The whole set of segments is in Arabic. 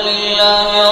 لله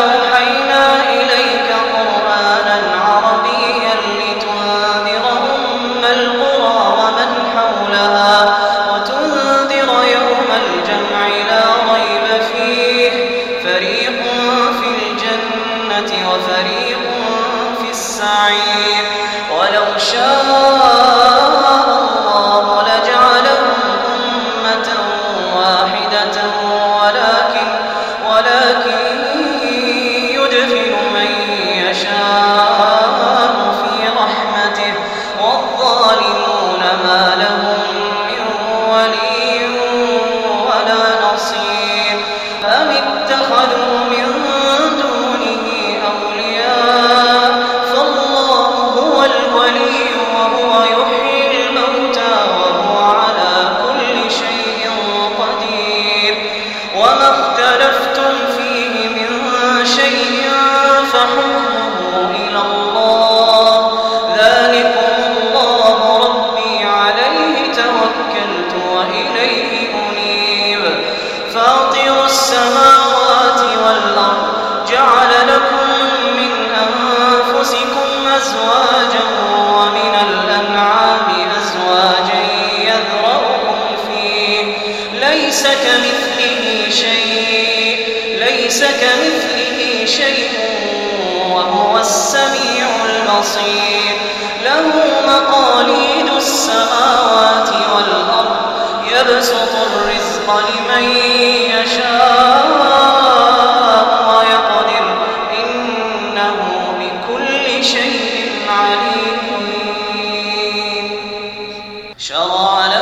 سعير ولو شاء بصير. له مقاليد السماوات والأرض يبسط الرزق لمن يشاء ويقدر. إنه بكل شيء عليم. شرع له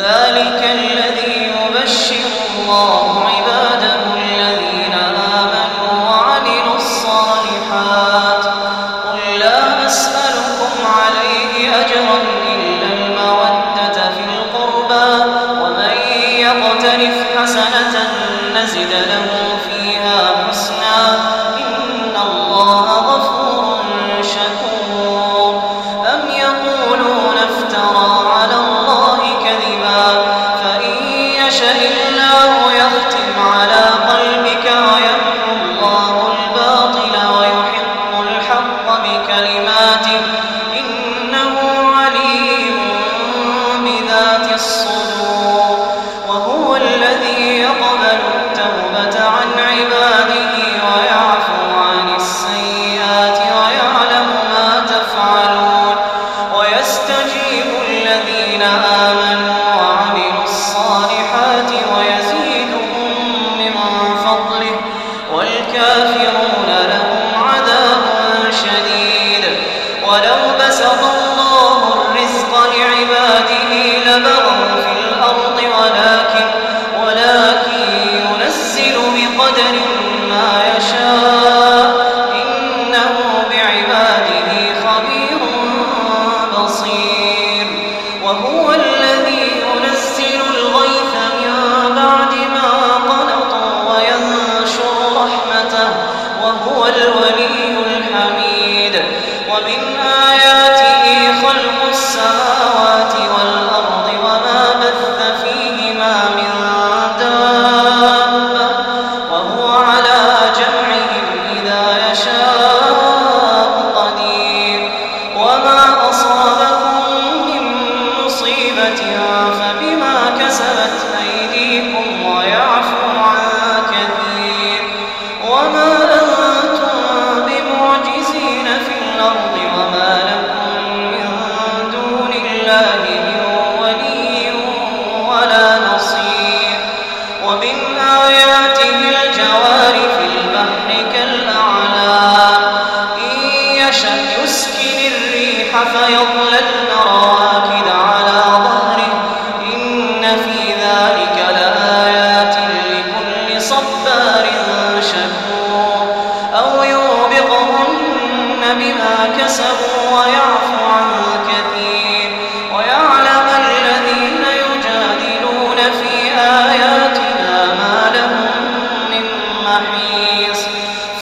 ذلك الذي يبشر الله آمنوا الولي الحميد. ومن